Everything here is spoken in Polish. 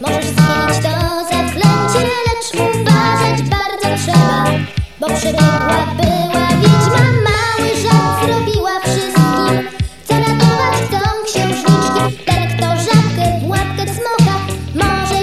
Możesz zmienić to zaklęcie Lecz uważać bardzo trzeba. Bo przebiegła była wiedźma Mały żart zrobiła wszystkim. Co ratować tą księżniczki Dyrektor żabkę w łapkę smoka. Może